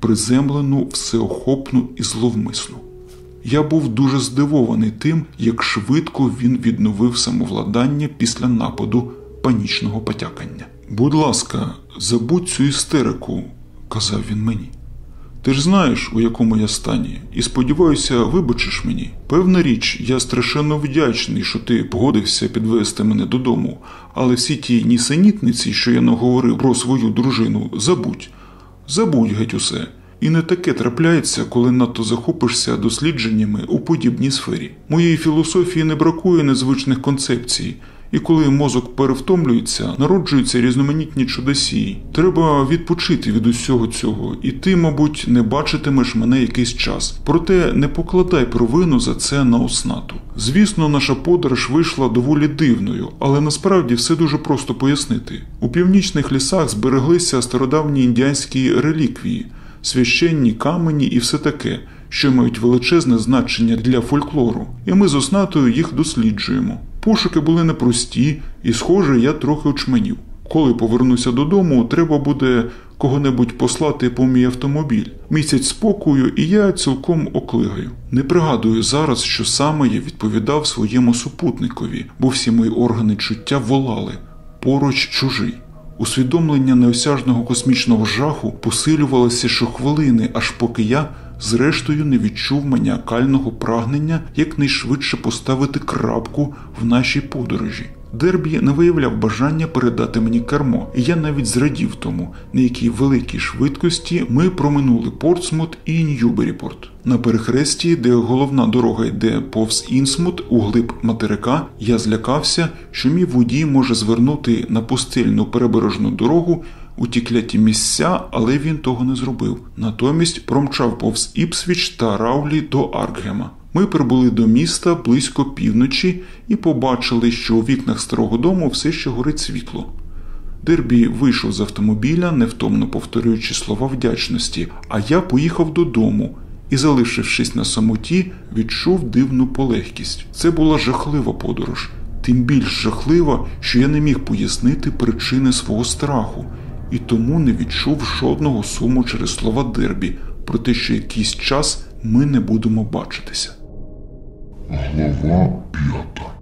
приземлену, всеохопну і зловмисну. Я був дуже здивований тим, як швидко він відновив самовладання після нападу панічного потякання. Будь ласка, забудь цю істерику, казав він мені. Ти ж знаєш, у якому я стані, і сподіваюся, вибачиш мені. Певна річ, я страшенно вдячний, що ти погодився підвести мене додому, але всі ті нісенітниці, що я наговорив про свою дружину, забудь. Забудь геть усе. І не таке трапляється, коли надто захопишся дослідженнями у подібній сфері. Моєї філософії не бракує незвичних концепцій, і коли мозок перевтомлюється, народжуються різноманітні чудосії. Треба відпочити від усього цього, і ти, мабуть, не бачитимеш мене якийсь час. Проте не покладай провину за це на оснату. Звісно, наша подорож вийшла доволі дивною, але насправді все дуже просто пояснити. У північних лісах збереглися стародавні індіанські реліквії, священні камені і все таке. Що мають величезне значення для фольклору, і ми з оснатою їх досліджуємо. Пошуки були непрості, і, схоже, я трохи очменів. Коли повернуся додому, треба буде кого-небудь послати по мій автомобіль. Місяць спокою, і я цілком оклигаю. Не пригадую зараз, що саме я відповідав своєму супутникові, бо всі мої органи чуття волали поруч чужий. Усвідомлення неосяжного космічного жаху посилювалося щохвилини, аж поки я зрештою не відчув маніакального прагнення якнайшвидше поставити крапку в нашій подорожі. Дербі не виявляв бажання передати мені кермо, і я навіть зрадів тому, на якій великій швидкості ми проминули Портсмут і Ньюберіпорт. На перехресті, де головна дорога йде повз Інсмут углиб материка, я злякався, що мій водій може звернути на пустельну прибережну дорогу у ті кляті місця, але він того не зробив. Натомість промчав повз Іпсвіч та Раулі до Аркгема. Ми прибули до міста близько півночі і побачили, що у вікнах старого дому все ще горить світло. Дербі вийшов з автомобіля, невтомно повторюючи слова вдячності, а я поїхав додому і, залишившись на самоті, відчув дивну полегкість. Це була жахлива подорож, тим більш жахлива, що я не міг пояснити причини свого страху і тому не відчув жодного суму через слова Дербі про те, що якийсь час ми не будемо бачитися. Глава п'ята.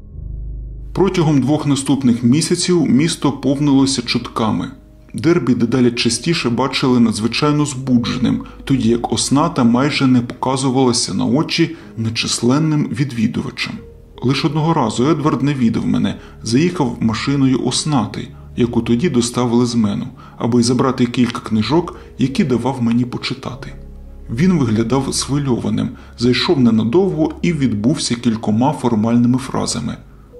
Протягом двох наступних місяців місто повнилося чутками. Дербі дедалі частіше бачили надзвичайно збудженим, тоді як осната майже не показувалася на очі нечисленним відвідувачам. Лише одного разу Едвард не відав мене, заїхав машиною оснатий, яку тоді доставили з мену, аби забрати кілька книжок, які давав мені почитати. Він виглядав свильованим, зайшов ненадовго і відбувся кількома формальними фразами.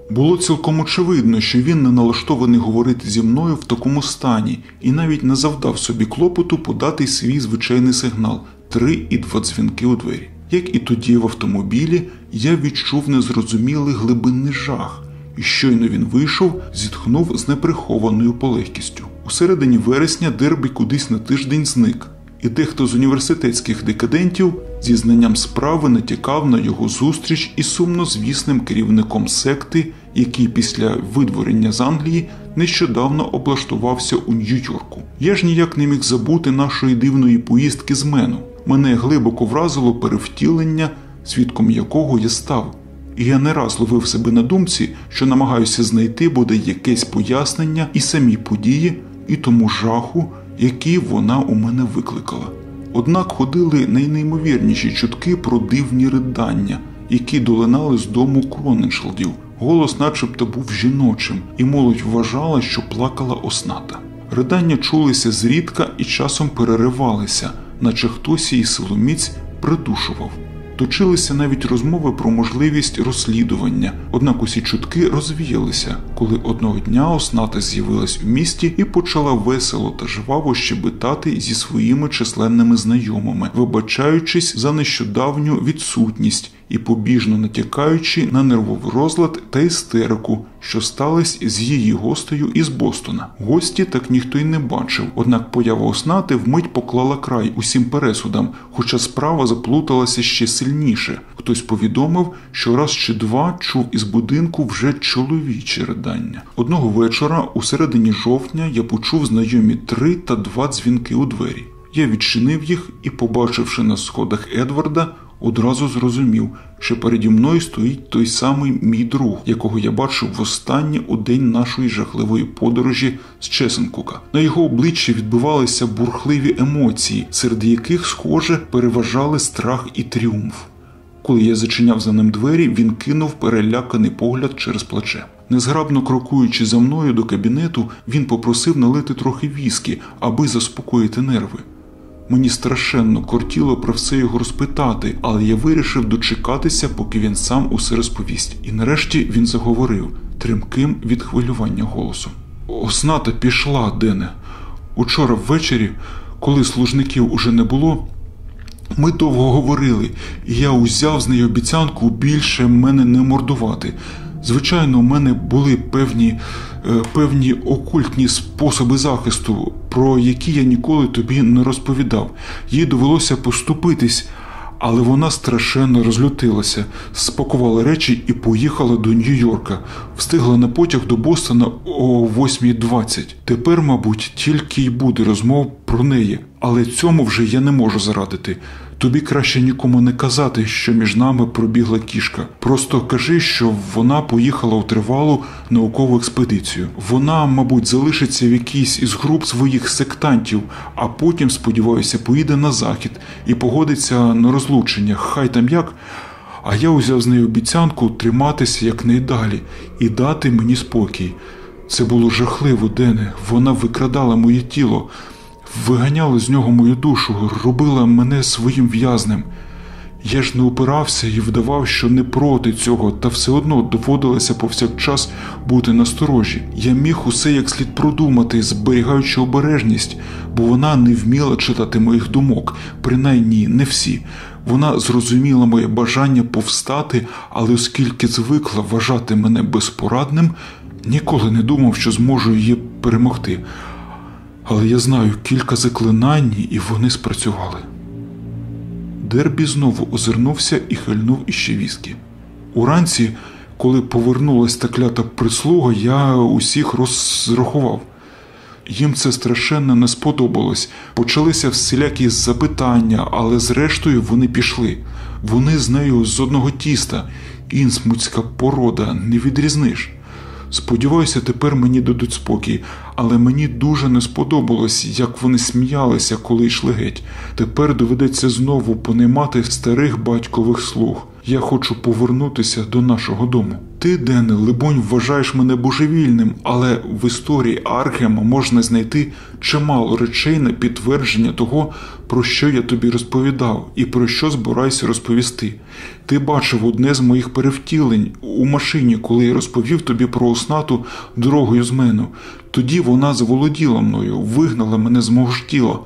Було цілком очевидно, що він не налаштований говорити зі мною в такому стані і навіть не завдав собі клопоту подати свій звичайний сигнал три і два дзвінки у двері. Як і тоді в автомобілі, я відчув незрозумілий глибинний жах, і щойно він вийшов, зітхнув з неприхованою полегкістю. У середині вересня Дербі кудись на тиждень зник, і дехто з університетських декадентів зі знанням справи натякав на його зустріч із сумнозвісним керівником секти, який після видворення з Англії нещодавно облаштувався у Нью-Йорку. Я ж ніяк не міг забути нашої дивної поїздки з мену. Мене глибоко вразило перевтілення, свідком якого я став. І я не раз ловив себе на думці, що намагаюся знайти буде якесь пояснення і самій події, і тому жаху, який вона у мене викликала. Однак ходили найнеймовірніші чутки про дивні ридання, які долинали з дому Кроненшелдів. Голос, начебто, був жіночим, і молодь вважала, що плакала осната. Ридання чулися зрідка і часом переривалися, наче хтось її силоміць придушував. Точилися навіть розмови про можливість розслідування, однак усі чутки розвіялися, коли одного дня осната з'явилась у місті і почала весело та жваво щебетати зі своїми численними знайомими, вибачаючись за нещодавню відсутність і побіжно натякаючи на нервовий розлад та істерику, що сталося з її гостею із Бостона. Гості так ніхто й не бачив, однак поява оснати вмить поклала край усім пересудам, хоча справа заплуталася ще сильніше. Хтось повідомив, що раз чи два чув із будинку вже чоловіче ридання. Одного вечора, у середині жовтня, я почув знайомі три та два дзвінки у двері. Я відчинив їх і, побачивши на сходах Едварда, одразу зрозумів, що переді мною стоїть той самий мій друг, якого я бачив востаннє у день нашої жахливої подорожі з Чесенкука. На його обличчі відбувалися бурхливі емоції, серед яких, схоже, переважали страх і тріумф. Коли я зачиняв за ним двері, він кинув переляканий погляд через плече. Незграбно крокуючи за мною до кабінету, він попросив налити трохи віскі, аби заспокоїти нерви. Мені страшенно кортіло про все його розпитати, але я вирішив дочекатися, поки він сам усе розповість. І нарешті він заговорив тремким від хвилювання голосом. Осната пішла, Дене. Учора ввечері, коли служників уже не було, ми довго говорили, і я узяв з неї обіцянку більше мене не мордувати. Звичайно, у мене були певні, е, певні окультні способи захисту, про які я ніколи тобі не розповідав. Їй довелося поступитись, але вона страшенно розлютилася, спакувала речі і поїхала до Нью-Йорка. Встигла на потяг до Бостона о 8.20. Тепер, мабуть, тільки й буде розмов про неї, але цьому вже я не можу зарадити. Тобі краще нікому не казати, що між нами пробігла кішка. Просто кажи, що вона поїхала у тривалу наукову експедицію. Вона, мабуть, залишиться в якійсь із груп своїх сектантів, а потім, сподіваюся, поїде на захід і погодиться на розлучення. Хай там як. А я узяв з нею обіцянку триматися якнайдалі і дати мені спокій. Це було жахливо, Дене. Вона викрадала моє тіло виганяла з нього мою душу, робила мене своїм в'язнем. Я ж не опирався і вдавав, що не проти цього, та все одно доводилося повсякчас бути насторожі. Я міг усе як слід продумати, зберігаючи обережність, бо вона не вміла читати моїх думок, принаймні не всі. Вона зрозуміла моє бажання повстати, але оскільки звикла вважати мене безпорадним, ніколи не думав, що зможу її перемогти але я знаю кілька заклинань, і вони спрацювали. Дербі знову озирнувся і хильнув іще віскі. Уранці, коли повернулась та клята прислуга, я усіх розрахував. Їм це страшенно не сподобалось. Почалися всілякі запитання, але зрештою вони пішли. Вони з нею з одного тіста, інсмутська порода, не відрізниш. Сподіваюся, тепер мені дадуть спокій, але мені дуже не сподобалось, як вони сміялися, коли йшли геть. Тепер доведеться знову понаймати старих батькових слуг. Я хочу повернутися до нашого дому. Ти, Дене, либонь, вважаєш мене божевільним, але в історії Архема можна знайти чимало речей на підтвердження того, про що я тобі розповідав, і про що збираюся розповісти. Ти бачив одне з моїх перевтілень у машині, коли я розповів тобі про оснату дорогою з мене. Тоді вона заволоділа мною, вигнала мене з мого ж тіла.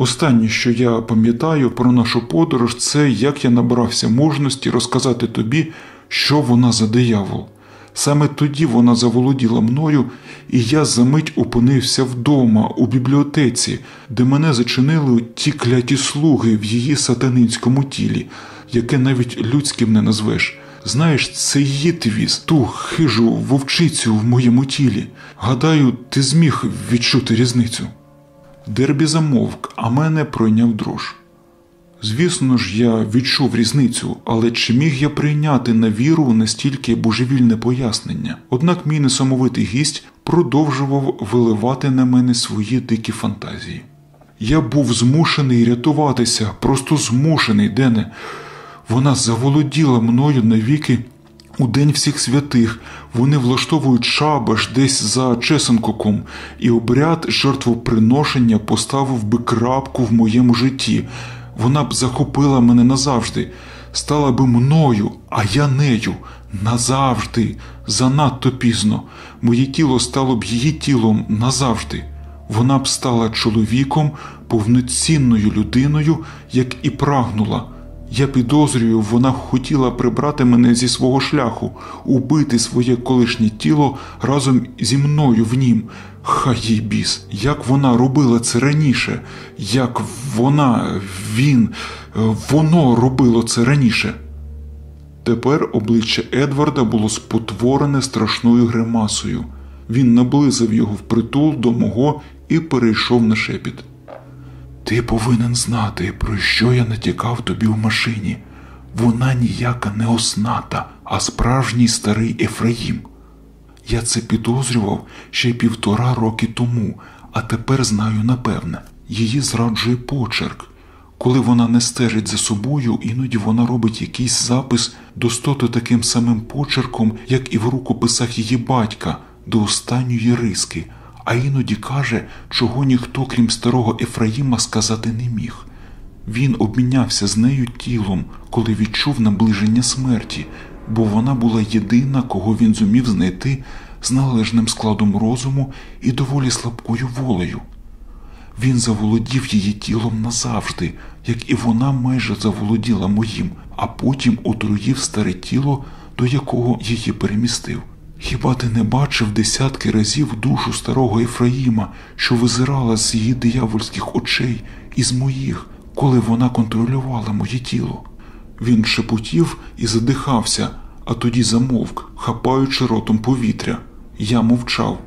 Останнє, що я пам'ятаю про нашу подорож, це як я набрався мужності розказати тобі, що вона за диявол. Саме тоді вона заволоділа мною, і я за мить опинився вдома, у бібліотеці, де мене зачинили ті кляті слуги в її сатанинському тілі, яке навіть людським не назвеш. Знаєш, це її твіз, ту хижу вовчицю в моєму тілі. Гадаю, ти зміг відчути різницю. Дербі замовк, а мене пройняв дрож. Звісно ж, я відчув різницю, але чи міг я прийняти на віру настільки божевільне пояснення? Однак мій несамовитий гість продовжував виливати на мене свої дикі фантазії. Я був змушений рятуватися, просто змушений, Дене. Вона заволоділа мною навіки у День всіх святих вони влаштовують шабаш десь за Чесенкоком, і обряд жертвоприношення поставив би крапку в моєму житті. Вона б захопила мене назавжди, стала би мною, а я нею назавжди, занадто пізно. Моє тіло стало б її тілом назавжди. Вона б стала чоловіком, повноцінною людиною, як і прагнула. Я підозрюю, вона хотіла прибрати мене зі свого шляху, убити своє колишнє тіло разом зі мною в нім. Хай їй біс, як вона робила це раніше, як вона, він, воно робило це раніше. Тепер обличчя Едварда було спотворене страшною гримасою. Він наблизив його впритул до мого і перейшов на шепіт. Ти повинен знати, про що я натякав тобі в машині. Вона ніяка не осната, а справжній старий Ефраїм. Я це підозрював ще півтора роки тому, а тепер знаю напевне, її зраджує почерк. Коли вона не стежить за собою, іноді вона робить якийсь запис достото таким самим почерком, як і в рукописах її батька, до останньої риски, а іноді каже, чого ніхто, крім старого Ефраїма, сказати не міг. Він обмінявся з нею тілом, коли відчув наближення смерті, бо вона була єдина, кого він зумів знайти з належним складом розуму і доволі слабкою волею. Він заволодів її тілом назавжди, як і вона майже заволоділа моїм, а потім отруїв старе тіло, до якого її перемістив. Хіба ти не бачив десятки разів душу старого Ефраїма, що визирала з її диявольських очей і з моїх, коли вона контролювала моє тіло? Він шепотів і задихався, а тоді замовк, хапаючи ротом повітря. Я мовчав.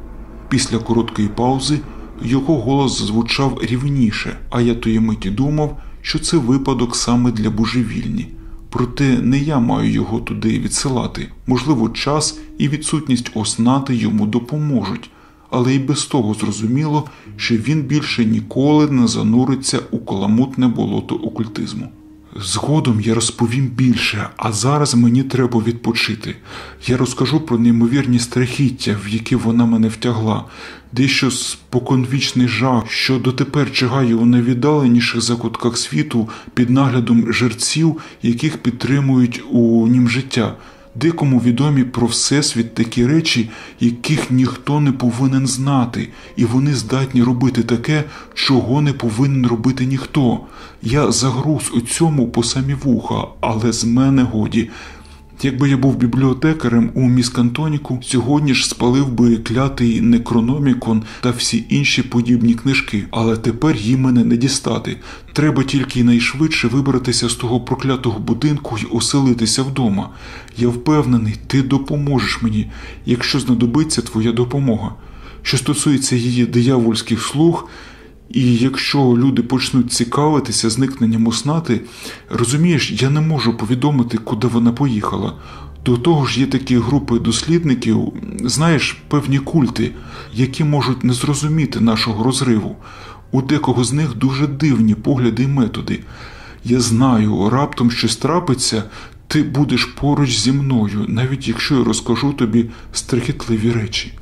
Після короткої паузи його голос звучав рівніше, а я тої миті думав, що це випадок саме для божевільні. Проте не я маю його туди відсилати. Можливо, час і відсутність оснати йому допоможуть, але й без того зрозуміло, що він більше ніколи не зануриться у каламутне болото окультизму. Згодом я розповім більше, а зараз мені треба відпочити. Я розкажу про неймовірні страхіття, в які вона мене втягла, дещо споконвічний жах, що дотепер чигає у найвіддаленіших закутках світу під наглядом жерців, яких підтримують у нім життя. Декому відомі про Всесвіт такі речі, яких ніхто не повинен знати, і вони здатні робити таке, чого не повинен робити ніхто. Я загруз у цьому по самі вуха, але з мене годі. Якби я був бібліотекарем у міскантоніку, сьогодні ж спалив би клятий некрономікон та всі інші подібні книжки, але тепер їм мене не дістати. Треба тільки найшвидше вибратися з того проклятого будинку і оселитися вдома. Я впевнений, ти допоможеш мені, якщо знадобиться твоя допомога. Що стосується її диявольських слуг. І якщо люди почнуть цікавитися зникненням оснати, розумієш, я не можу повідомити, куди вона поїхала. До того ж, є такі групи дослідників, знаєш, певні культи, які можуть не зрозуміти нашого розриву. У декого з них дуже дивні погляди і методи. Я знаю, раптом щось трапиться, ти будеш поруч зі мною, навіть якщо я розкажу тобі страхітливі речі.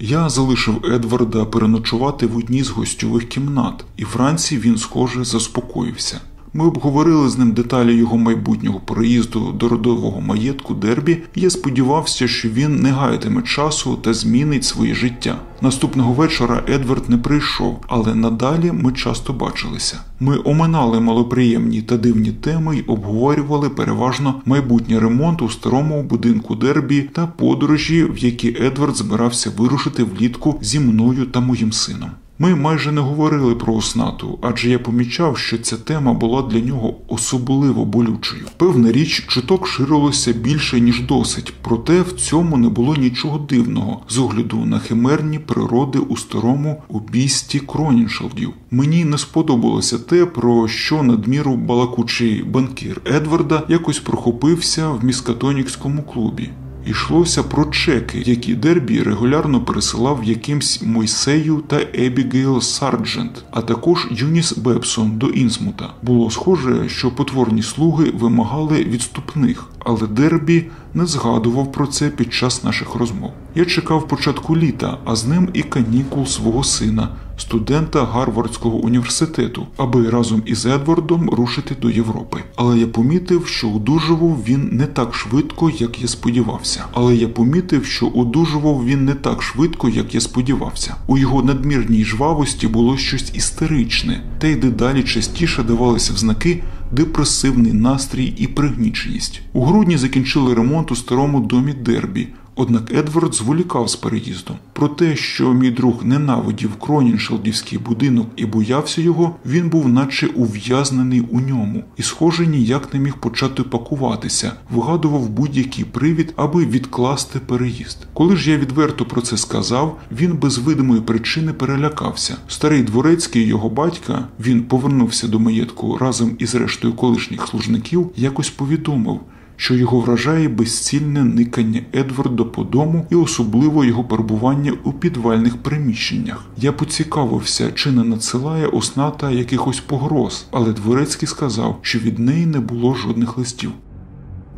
Я залишив Едварда переночувати в одній з гостьових кімнат, і вранці він, схоже, заспокоївся. Ми обговорили з ним деталі його майбутнього переїзду до родового маєтку Дербі, я сподівався, що він не гайтиме часу та змінить своє життя. Наступного вечора Едвард не прийшов, але надалі ми часто бачилися. Ми оминали малоприємні та дивні теми й обговорювали переважно майбутній ремонт у старому будинку Дербі та подорожі, в які Едвард збирався вирушити влітку зі мною та моїм сином. Ми майже не говорили про оснату, адже я помічав, що ця тема була для нього особливо болючою. Певна річ, чуток ширилося більше ніж досить, проте в цьому не було нічого дивного з огляду на химерні пригоди у старому обійсті Кроуніншилдів. Мені не сподобалося те, про що надміру балакучий банкір Едварда якось прохопився в міскатонікському клубі. Йшлося про чеки, які Дербі регулярно пересилав якимсь Мойсею та Ебігейл Сарджент, а також Юніс Бебсон до Інсмута. Було схоже, що потворні слуги вимагали відступних, але Дербі не згадував про це під час наших розмов. Я чекав початку літа, а з ним і канікул свого сина, студента Гарвардського університету, аби разом із Едвардом рушити до Європи. Але я помітив, що одужував він не так швидко, як я сподівався. Але я помітив, що одужував він не так швидко, як я сподівався. У його надмірній жвавості було щось істеричне, та й дедалі частіше давалися взнаки депресивний настрій і пригніченість. У грудні закінчили ремонт у старому домі Дербі. Однак Едвард зволікав з переїздом. Про те, що мій друг ненавидів Кроніншелдівський будинок і боявся його, він був наче ув'язнений у ньому, і, схоже, ніяк не міг почати пакуватися, вигадував будь-який привід, аби відкласти переїзд. Коли ж я відверто про це сказав, він без видимої причини перелякався. Старий дворецький його батька він повернувся до маєтку разом із рештою колишніх служників, якось повідомив що його вражає безцільне никання Едварда по дому і особливо його перебування у підвальних приміщеннях. Я поцікавився, чи не надсилає осната якихось погроз, але дворецький сказав, що від неї не було жодних листів.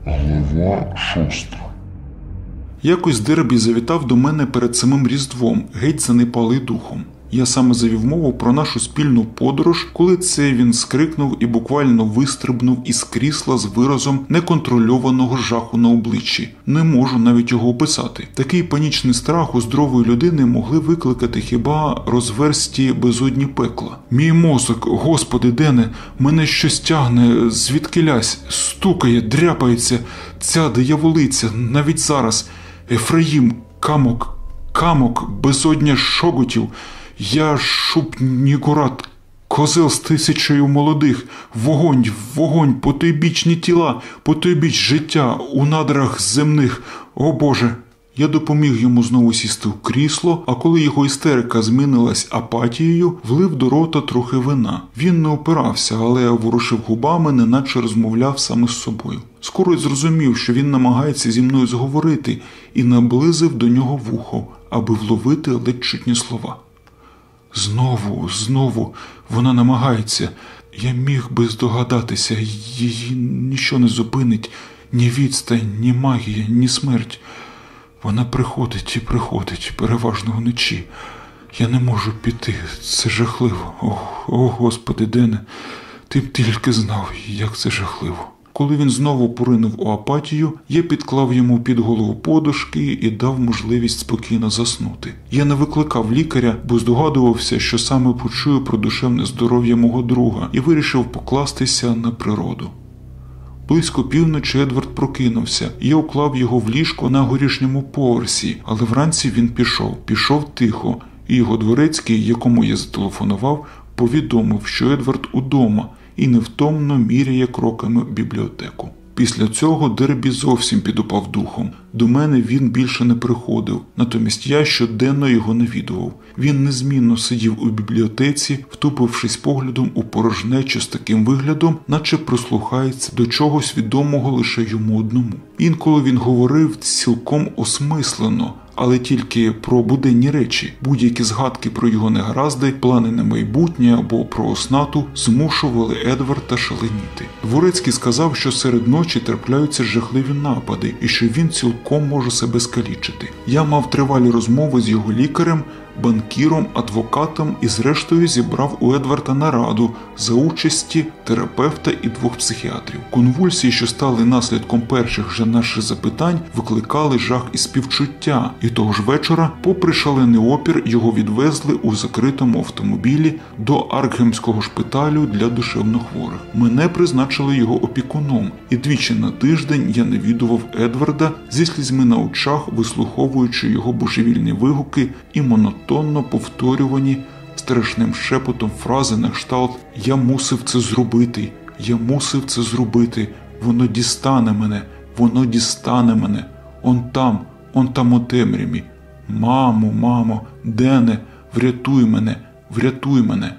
Глава шоста. Якось Дербі завітав до мене перед самим Різдвом, геть занепалий духом. Я саме завів мову про нашу спільну подорож, коли це він скрикнув і буквально вистрибнув із крісла з виразом неконтрольованого жаху на обличчі. Не можу навіть його описати. Такий панічний страх у здорової людини могли викликати хіба розверсті безодні пекла. Мій мозок, господи, Дене, мене щось тягне, звідки лясь, стукає, дряпається, ця дияволиця, навіть зараз. Ефраїм, камок, камок, безодня шоготів. Я шубнікурат, козел з тисячею молодих, вогонь, вогонь, потойбічні тіла, потойбіч життя у надрах земних. О Боже! Я допоміг йому знову сісти в крісло, а коли його істерика змінилась апатією, влив до рота трохи вина. Він не опирався, але ворушив губами, неначе розмовляв саме з собою. Скоро й зрозумів, що він намагається зі мною зговорити, і наблизив до нього вухо, аби вловити ледь чутні слова. Знову, знову вона намагається. Я міг би здогадатися, її ніщо не зупинить, ні відстань, ні магія, ні смерть. Вона приходить і приходить, переважно вночі. Я не можу піти. Це жахливо. О, о Господи, Дене, ти б тільки знав, як це жахливо. Коли він знову поринув у апатію, я підклав йому під голову подушки і дав можливість спокійно заснути. Я не викликав лікаря, бо здогадувався, що саме почую про душевне здоров'я мого друга, і вирішив покластися на природу. Близько півночі Едвард прокинувся, я уклав його в ліжко на горішньому поверсі, але вранці він пішов, пішов тихо, і його дворецький, якому я зателефонував, повідомив, що Едвард удома і невтомно міряє кроками бібліотеку. Після цього Дербі зовсім підупав духом. До мене він більше не приходив, натомість я щоденно його навідував. Він незмінно сидів у бібліотеці, втупившись поглядом у порожнечу з таким виглядом, наче прислухається до чогось відомого лише йому одному. Інколи він говорив цілком осмислено але тільки про буденні речі, будь-які згадки про його негаразди, плани на майбутнє або про оснату змушували Едварда шаленіти. Дворецький сказав, що серед ночі трапляються жахливі напади і що він цілком може себе скалічити. Я мав тривалі розмови з його лікарем банкіром, адвокатом і, зрештою, зібрав у Едварда нараду за участі терапевта і двох психіатрів. Конвульсії, що стали наслідком перших же наших запитань, викликали жах і співчуття, і того ж вечора, попри шалений опір, його відвезли у закритому автомобілі до Аркгемського шпиталю для душевнохворих. Мене призначили його опікуном, і двічі на тиждень я навідував Едварда зі слізьми на очах, вислуховуючи його божевільні вигуки і монотонні монотонно повторювані страшним шепотом фрази на кшталт Я мусив це зробити, я мусив це зробити, воно дістане мене, воно дістане мене. Он там, он там у темряві. Мамо, мамо, Дене, врятуй мене, врятуй мене.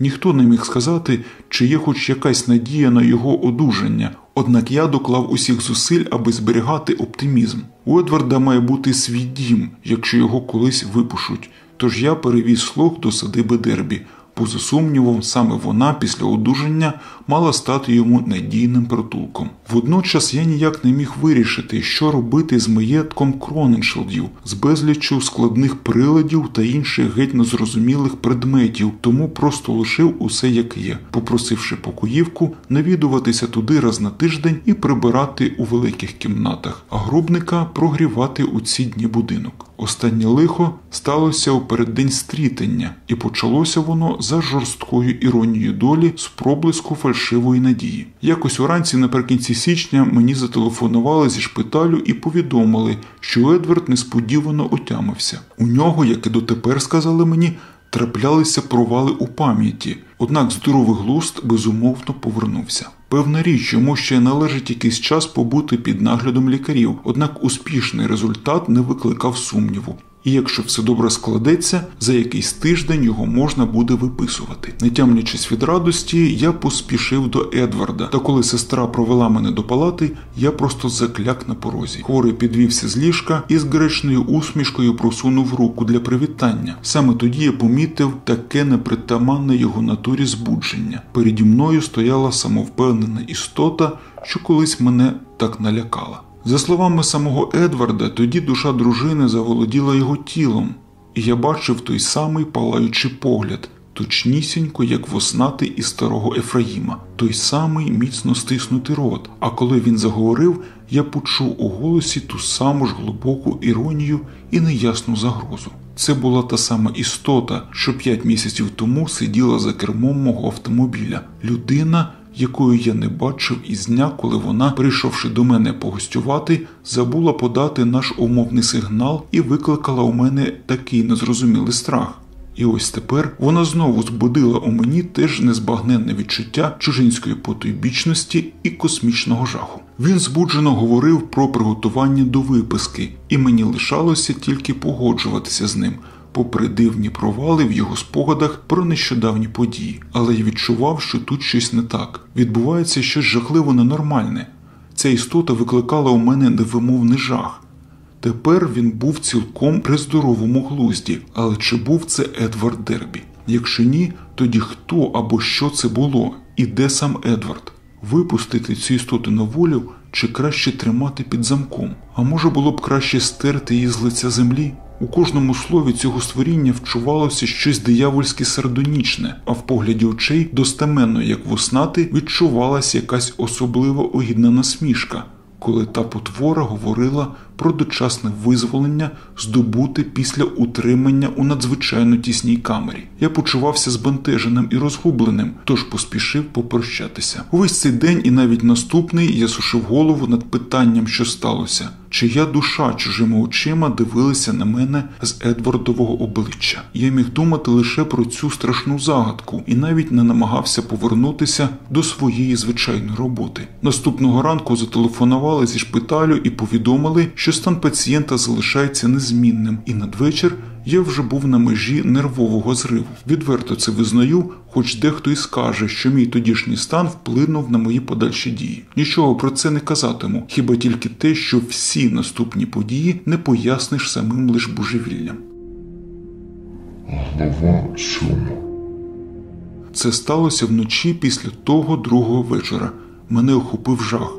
Ніхто не міг сказати, чи є хоч якась надія на його одужання, однак я доклав усіх зусиль, аби зберігати оптимізм. У Едварда має бути свій дім, якщо його колись випушуть. Тож я перевіз слух до садиби Дербі. Поза сумнівом, саме вона після одужання мала стати йому надійним притулком. Водночас я ніяк не міг вирішити, що робити з маєтком Кроненшелдів, з безліччю складних приладів та інших геть незрозумілих предметів, тому просто лишив усе як є, попросивши покоївку навідуватися туди раз на тиждень і прибирати у великих кімнатах, а грубника прогрівати у ці дні будинок. Останнє лихо сталося у переддень стрітення, і почалося воно за жорсткою іронією долі з проблиску фальшивого фальшивої надії. Якось уранці наприкінці січня мені зателефонували зі шпиталю і повідомили, що Едвард несподівано отямився. У нього, як і дотепер сказали мені, траплялися провали у пам'яті, однак здоровий глузд безумовно повернувся. Певна річ, йому ще належить якийсь час побути під наглядом лікарів, однак успішний результат не викликав сумніву. І якщо все добре складеться, за якийсь тиждень його можна буде виписувати. Не тямлячись від радості, я поспішив до Едварда. Та коли сестра провела мене до палати, я просто закляк на порозі. Хворий підвівся з ліжка і з гречною усмішкою просунув руку для привітання. Саме тоді я помітив таке непритаманне його натурі збудження. Переді мною стояла самовпевнена істота, що колись мене так налякала. За словами самого Едварда, тоді душа дружини заволоділа його тілом, і я бачив той самий палаючий погляд, точнісінько, як воснати із старого Ефраїма, той самий міцно стиснутий рот. А коли він заговорив, я почув у голосі ту саму ж глибоку іронію і неясну загрозу. Це була та сама істота, що п'ять місяців тому сиділа за кермом мого автомобіля. Людина, якою я не бачив із дня, коли вона, прийшовши до мене погостювати, забула подати наш умовний сигнал і викликала у мене такий незрозумілий страх. І ось тепер вона знову збудила у мені теж незбагненне відчуття чужинської потойбічності і космічного жаху. Він збуджено говорив про приготування до виписки, і мені лишалося тільки погоджуватися з ним, попри дивні провали в його спогадах про нещодавні події. Але я відчував, що тут щось не так. Відбувається щось жахливо ненормальне. Ця істота викликала у мене невимовний жах. Тепер він був цілком при здоровому глузді, але чи був це Едвард Дербі? Якщо ні, тоді хто або що це було, і де сам Едвард? Випустити цю істоту на волю чи краще тримати під замком? А може було б краще стерти її з лиця землі? У кожному слові цього створіння вчувалося щось диявольське сардонічне, а в погляді очей достеменно, як воснати, відчувалася якась особливо огідна насмішка, коли та потвора говорила про дочасне визволення, здобути після утримання у надзвичайно тісній камері. Я почувався збентеженим і розгубленим, тож поспішив попрощатися. Увесь цей день і навіть наступний я сушив голову над питанням, що сталося. Чия душа чужими очима дивилася на мене з Едвардового обличчя. Я міг думати лише про цю страшну загадку і навіть не намагався повернутися до своєї звичайної роботи. Наступного ранку зателефонували зі шпиталю і повідомили, що стан пацієнта залишається незмінним, і надвечір я вже був на межі нервового зриву. Відверто це визнаю, хоч дехто і скаже, що мій тодішній стан вплинув на мої подальші дії. Нічого про це не казатиму, хіба тільки те, що всі наступні події не поясниш самим лиш божевіллям. Глава сьома. Це сталося вночі після того другого вечора. Мене охопив жах.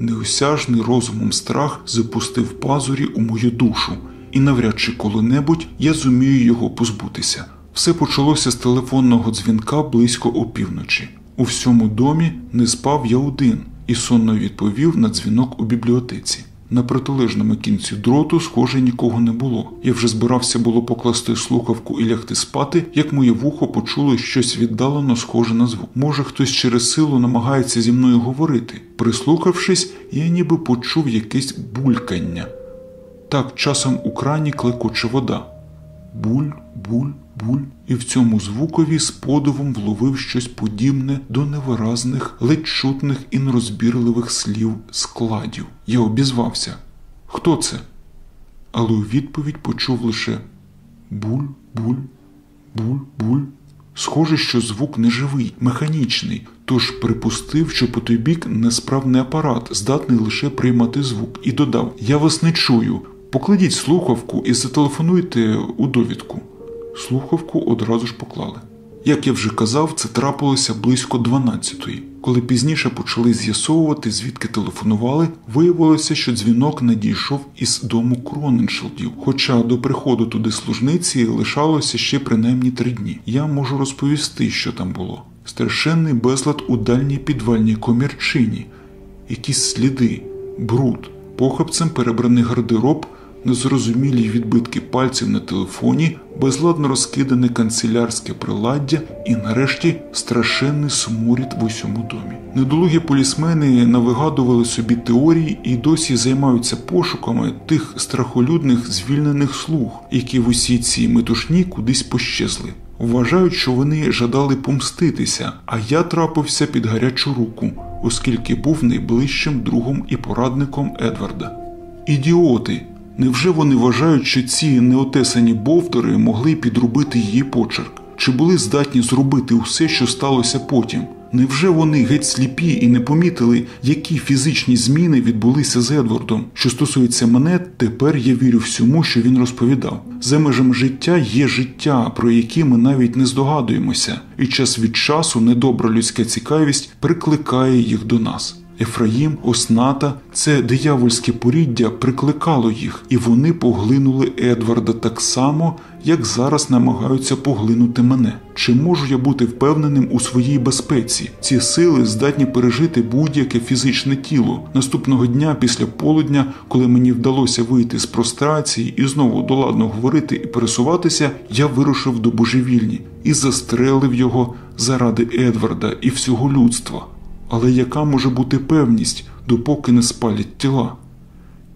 Неосяжний розумом страх запустив пазурі у мою душу, і навряд чи коли-небудь я зумію його позбутися. Все почалося з телефонного дзвінка близько опівночі. У всьому домі не спав я один і сонно відповів на дзвінок у бібліотеці. На протилежному кінці дроту, схоже, нікого не було. Я вже збирався було покласти слухавку і лягти спати, як моє вухо почуло щось віддалено схоже на звук. Може, хтось через силу намагається зі мною говорити. Прислухавшись, я ніби почув якесь булькання. Так часом у крані клекоче вода. Буль, буль, буль, і в цьому звукові з подивом вловив щось подібне до невиразних, ледь чутних і нерозбірливих слів складів. Я обізвався. Хто це? Але у відповідь почув лише буль, буль, буль, буль. Схоже, що звук неживий, механічний, тож припустив, що по той бік несправний апарат, здатний лише приймати звук, і додав: Я вас не чую. Покладіть слухавку і зателефонуйте у довідку. Слухавку одразу ж поклали. Як я вже казав, це трапилося близько 12-ї. Коли пізніше почали з'ясовувати, звідки телефонували, виявилося, що дзвінок надійшов із дому Кроненшелдів. Хоча до приходу туди служниці лишалося ще принаймні три дні. Я можу розповісти, що там було. Страшенний безлад у дальній підвальній комірчині, якісь сліди, бруд, похапцем перебраний гардероб, незрозумілі відбитки пальців на телефоні, безладно розкидане канцелярське приладдя і, нарешті, страшенний сморід в усьому домі. Недолугі полісмени навигадували собі теорії і досі займаються пошуками тих страхолюдних звільнених слуг, які в усій цій метушні кудись пощезли. Вважають, що вони жадали помститися, а я трапився під гарячу руку, оскільки був найближчим другом і порадником Едварда. Ідіоти! Невже вони вважають, що ці неотесані бовтори могли підробити її почерк? Чи були здатні зробити усе, що сталося потім? Невже вони геть сліпі і не помітили, які фізичні зміни відбулися з Едвардом? Що стосується мене, тепер я вірю всьому, що він розповідав. За межами життя є життя, про які ми навіть не здогадуємося, і час від часу недобра людська цікавість прикликає їх до нас. Ефраїм, Осната, це диявольське поріддя прикликало їх, і вони поглинули Едварда так само, як зараз намагаються поглинути мене. Чи можу я бути впевненим у своїй безпеці? Ці сили здатні пережити будь-яке фізичне тіло. Наступного дня після полудня, коли мені вдалося вийти з прострації і знову доладно говорити і пересуватися, я вирушив до божевільні і застрелив його заради Едварда і всього людства. Але яка може бути певність, допоки не спалять тіла?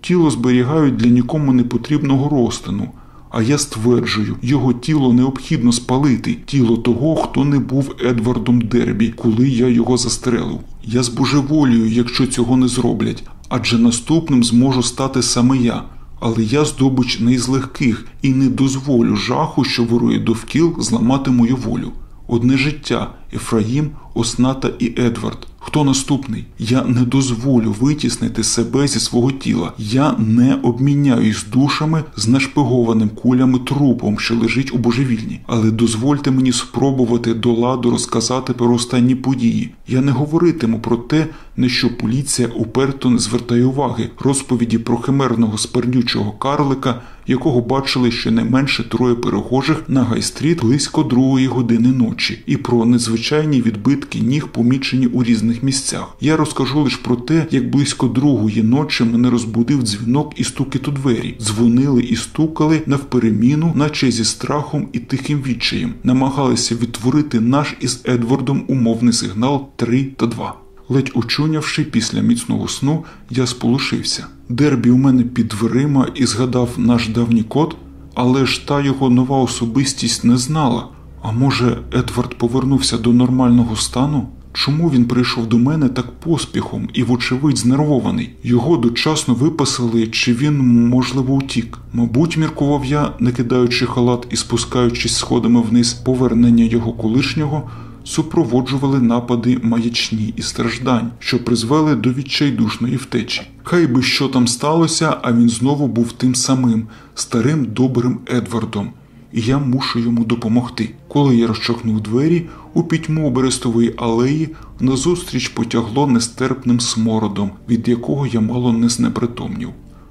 Тіло зберігають для нікому не потрібного розтину, а я стверджую, його тіло необхідно спалити, тіло того, хто не був Едвардом Дербі, коли я його застрелив. Я збожеволію, якщо цього не зроблять, адже наступним зможу стати саме я. Але я здобич не із легких і не дозволю жаху, що вирує довкіл, зламати мою волю. Одне життя Ефраїм, Осната і Едвард. Хто наступний? Я не дозволю витіснити себе зі свого тіла. Я не обміняюсь душами з нашпигованим кулями трупом, що лежить у божевільні. Але дозвольте мені спробувати до ладу розказати про останні події. Я не говоритиму про те, на що поліція уперто не звертає уваги, розповіді про химерного спернючого карлика, якого бачили щонайменше троє перехожих на Гай-стріт близько другої години ночі, і про незвичайні відбитки ніг, помічені у різних місцях. Я розкажу лише про те, як близько другої ночі мене розбудив дзвінок і стукіт у двері. Дзвонили і стукали навпереміну, наче зі страхом і тихим відчаєм, намагалися відтворити наш із Едвардом умовний сигнал 3 та 2. Ледь очунявши після міцного сну, я сполошився. Дербі у мене під дверима і згадав наш давній код, але ж та його нова особистість не знала. А може, Едвард повернувся до нормального стану? Чому він прийшов до мене так поспіхом і, вочевидь, знервований? Його дочасно випасили, чи він, можливо, утік? Мабуть, міркував я, не кидаючи халат і спускаючись сходами вниз, повернення його колишнього супроводжували напади маячні і страждань, що призвели до відчайдушної втечі. Хай би що там сталося, а він знову був тим самим старим добрим Едвардом, і я мушу йому допомогти. Коли я розчахнув двері у пітьму берестової алеї, назустріч потягло нестерпним смородом, від якого я мало не знепритомнів.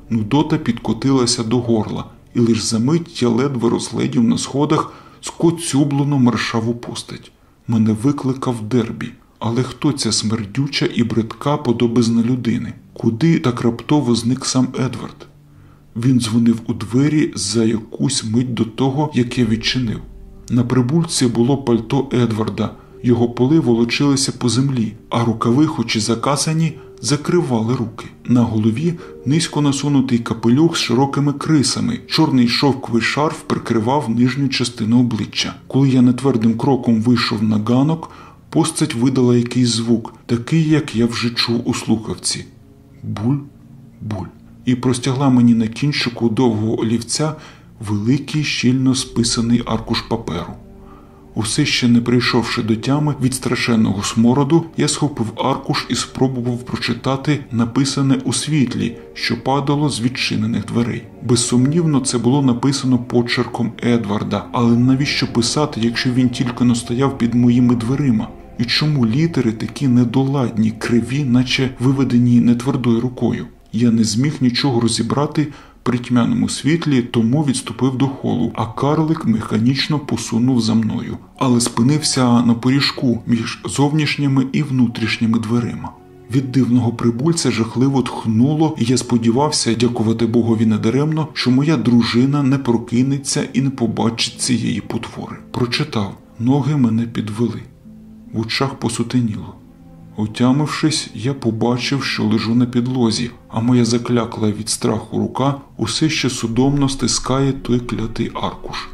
Нудота підкотилася до горла, і лиш за мить я ледве розгледів на сходах скоцюблену маршаву постать. Мене викликав дербі. Але хто ця смердюча і бридка подобизна людини? Куди так раптово зник сам Едвард? Він дзвонив у двері за якусь мить до того, як я відчинив. На прибульці було пальто Едварда, його поли волочилися по землі, а рукави, хоч і закасані, закривали руки. На голові низько насунутий капелюх з широкими крисами, чорний шовковий шарф прикривав нижню частину обличчя. Коли я нетвердим кроком вийшов на ганок, постать видала якийсь звук, такий, як я вже чув у слухавці. Буль, буль. І простягла мені на кінчику довгого олівця великий щільно списаний аркуш паперу. Усе ще не прийшовши до тями від страшенного смороду, я схопив аркуш і спробував прочитати написане у світлі, що падало з відчинених дверей. Безсумнівно, це було написано почерком Едварда, але навіщо писати, якщо він тільки не стояв під моїми дверима? І чому літери такі недоладні, криві, наче виведені нетвердою рукою? Я не зміг нічого розібрати при тьмяному світлі, тому відступив до холу, а карлик механічно посунув за мною, але спинився на поріжку між зовнішніми і внутрішніми дверима. Від дивного прибульця жахливо тхнуло, і я сподівався, дякувати Богові недаремно, що моя дружина не прокинеться і не побачить цієї потвори. Прочитав, ноги мене підвели, в очах посутеніло. Отямившись, я побачив, що лежу на підлозі, а моя заклякла від страху рука усе ще судомно стискає той клятий аркуш.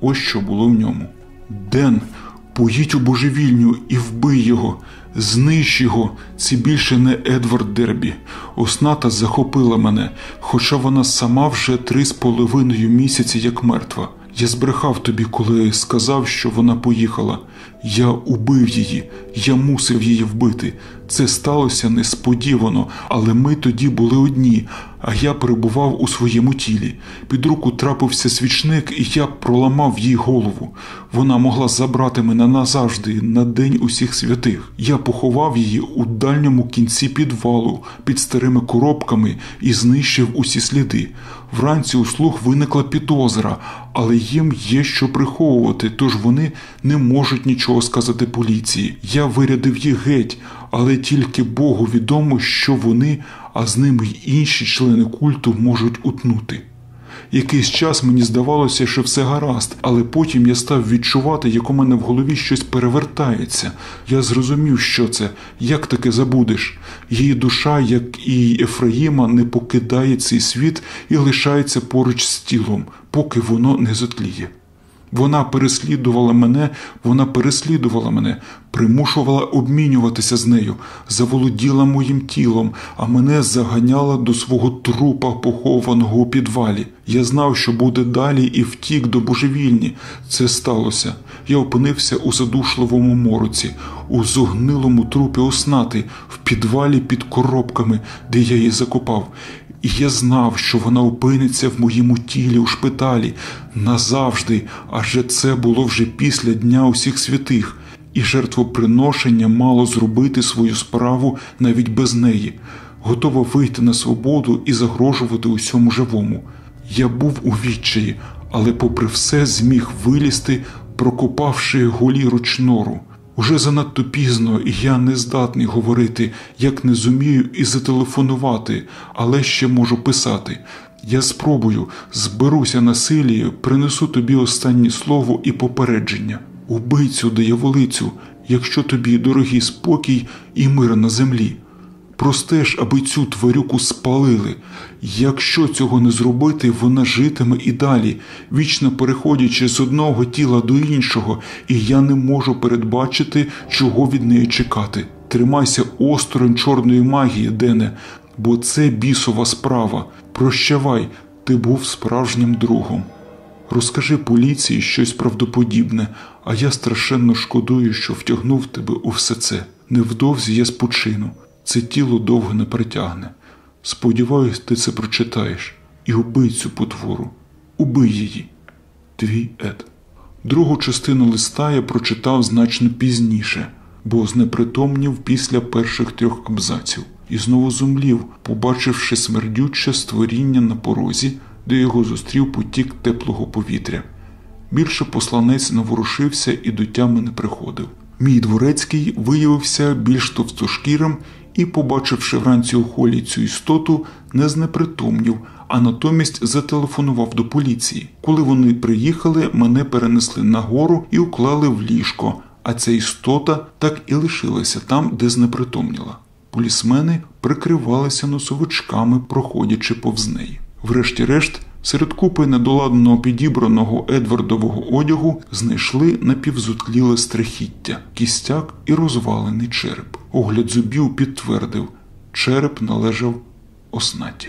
Ось що було в ньому. Ден, поїдь у божевільню і вбий його, знищ його. Це більше не Едвард Дербі. Осната захопила мене, хоча вона сама вже три з половиною місяці як мертва. Я збрехав тобі, коли сказав, що вона поїхала. Я убив її, я мусив її вбити. Це сталося несподівано, але ми тоді були одні, а я перебував у своєму тілі. Під руку трапився свічник, і я проламав їй голову. Вона могла забрати мене назавжди, на день усіх святих. Я поховав її у дальньому кінці підвалу під старими коробками і знищив усі сліди. Вранці у слух виникла підозра, але їм є що приховувати, тож вони не можуть нічого сказати поліції. Я вирядив їх геть, але тільки Богу відомо, що вони, а з ними й інші члени культу можуть утнути. Якийсь час мені здавалося, що все гаразд, але потім я став відчувати, як у мене в голові щось перевертається. Я зрозумів, що це, як таке забудеш. Її душа, як і Ефраїма, не покидає цей світ і лишається поруч з тілом, поки воно не затліє. Вона переслідувала мене, вона переслідувала мене, примушувала обмінюватися з нею, заволоділа моїм тілом, а мене заганяла до свого трупа, похованого у підвалі. Я знав, що буде далі, і втік до божевільні. Це сталося. Я опинився у задушливому мороці, у зогнилому трупі оснати, в підвалі під коробками, де я її закопав. І я знав, що вона опиниться в моєму тілі у шпиталі назавжди, адже це було вже після Дня усіх святих, і жертвоприношення мало зробити свою справу навіть без неї, готова вийти на свободу і загрожувати усьому живому. Я був у відчаї, але, попри все, зміг вилізти, прокопавши голі ручнору. Уже занадто пізно, і я не здатний говорити, як не зумію і зателефонувати, але ще можу писати. Я спробую, зберуся на силі, принесу тобі останнє слово і попередження. Убий цю дияволицю, якщо тобі дорогий спокій і мир на землі. Простеж, аби цю тварюку спалили. Якщо цього не зробити, вона житиме і далі, вічно переходячи з одного тіла до іншого, і я не можу передбачити, чого від неї чекати. Тримайся осторонь чорної магії, Дене, бо це бісова справа. Прощавай, ти був справжнім другом. Розкажи поліції щось правдоподібне, а я страшенно шкодую, що втягнув тебе у все це. Невдовзі я спочину. Це тіло довго не притягне. Сподіваюсь, ти це прочитаєш і убий цю потвору. Убий її. Твій Ед. Другу частину листа я прочитав значно пізніше, бо знепритомнів після перших трьох абзаців і знову зумлів, побачивши смердюче створіння на порозі, де його зустрів потік теплого повітря. Більше посланець не ворушився і до тями не приходив. Мій дворецький виявився більш товстошкірим і, побачивши вранці у холі цю істоту, не знепритомнів, а натомість зателефонував до поліції. Коли вони приїхали, мене перенесли нагору і уклали в ліжко, а ця істота так і лишилася там, де знепритомніла. Полісмени прикривалися носовичками, проходячи повз неї. Врешті-решт, серед купи недоладного підібраного Едвардового одягу знайшли напівзутліле страхіття, кістяк і розвалений череп. Огляд зубів підтвердив, череп належав оснаті.